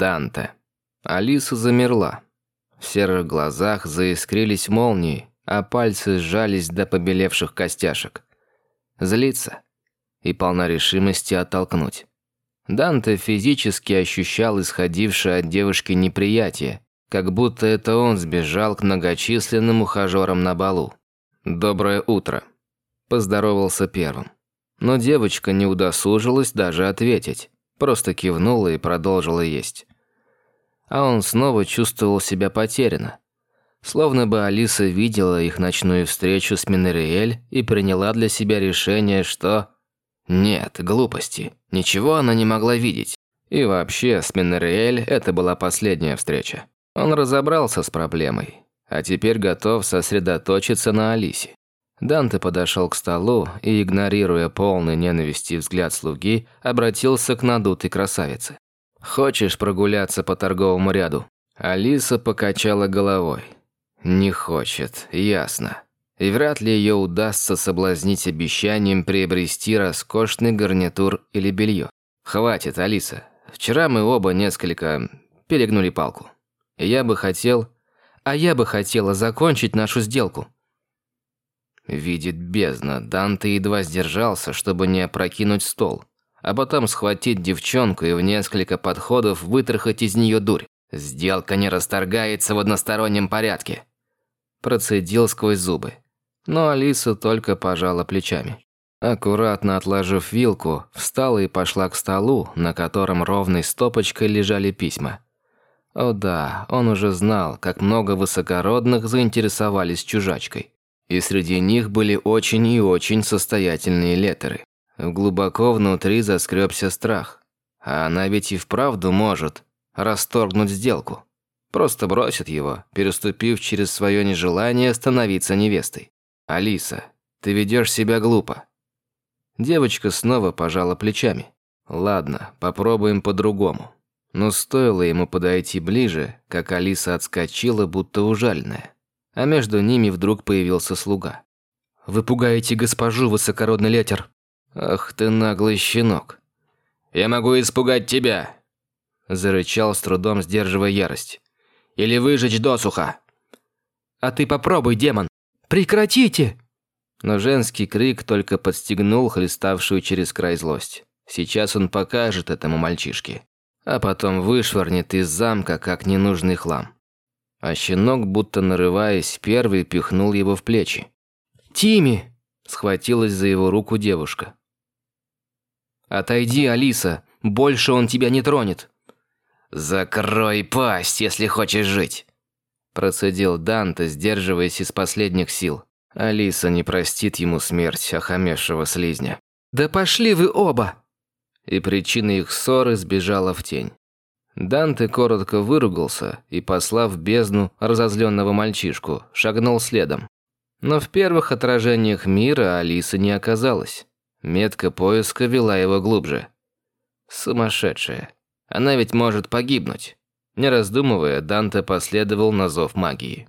Данте. Алиса замерла. В серых глазах заискрились молнии, а пальцы сжались до побелевших костяшек. Злиться и полна решимости оттолкнуть. Данте физически ощущал исходившее от девушки неприятие, как будто это он сбежал к многочисленным ухажерам на балу. «Доброе утро», – поздоровался первым. Но девочка не удосужилась даже ответить, просто кивнула и продолжила есть. А он снова чувствовал себя потерянно. Словно бы Алиса видела их ночную встречу с Минериэль и приняла для себя решение, что... Нет, глупости. Ничего она не могла видеть. И вообще, с Минериэль это была последняя встреча. Он разобрался с проблемой, а теперь готов сосредоточиться на Алисе. Данте подошел к столу и, игнорируя полный ненависти взгляд слуги, обратился к надутой красавице. «Хочешь прогуляться по торговому ряду?» Алиса покачала головой. «Не хочет, ясно. И вряд ли ее удастся соблазнить обещанием приобрести роскошный гарнитур или белье. Хватит, Алиса. Вчера мы оба несколько перегнули палку. Я бы хотел... А я бы хотела закончить нашу сделку. Видит бездна, Данте едва сдержался, чтобы не опрокинуть стол, а потом схватить девчонку и в несколько подходов вытрахать из нее дурь. Сделка не расторгается в одностороннем порядке. Процедил сквозь зубы. Но Алиса только пожала плечами. Аккуратно отложив вилку, встала и пошла к столу, на котором ровной стопочкой лежали письма. О да, он уже знал, как много высокородных заинтересовались чужачкой. И среди них были очень и очень состоятельные летеры. Глубоко внутри заскребся страх. А она ведь и вправду может расторгнуть сделку. Просто бросит его, переступив через свое нежелание становиться невестой. «Алиса, ты ведешь себя глупо». Девочка снова пожала плечами. «Ладно, попробуем по-другому». Но стоило ему подойти ближе, как Алиса отскочила, будто ужаленная. А между ними вдруг появился слуга. «Вы пугаете госпожу, высокородный летер!» «Ах ты наглый щенок!» «Я могу испугать тебя!» Зарычал, с трудом сдерживая ярость. «Или выжечь досуха!» «А ты попробуй, демон! Прекратите!» Но женский крик только подстегнул хлеставшую через край злость. Сейчас он покажет этому мальчишке а потом вышвырнет из замка как ненужный хлам. А щенок, будто нарываясь, первый пихнул его в плечи. «Тимми!» – схватилась за его руку девушка. «Отойди, Алиса, больше он тебя не тронет!» «Закрой пасть, если хочешь жить!» Процедил Данте, сдерживаясь из последних сил. Алиса не простит ему смерть охамевшего слизня. «Да пошли вы оба!» и причина их ссоры сбежала в тень. Данте коротко выругался и, послав бездну разозленного мальчишку, шагнул следом. Но в первых отражениях мира Алисы не оказалось. Метка поиска вела его глубже. Сумасшедшая. Она ведь может погибнуть. Не раздумывая, Данте последовал на зов магии.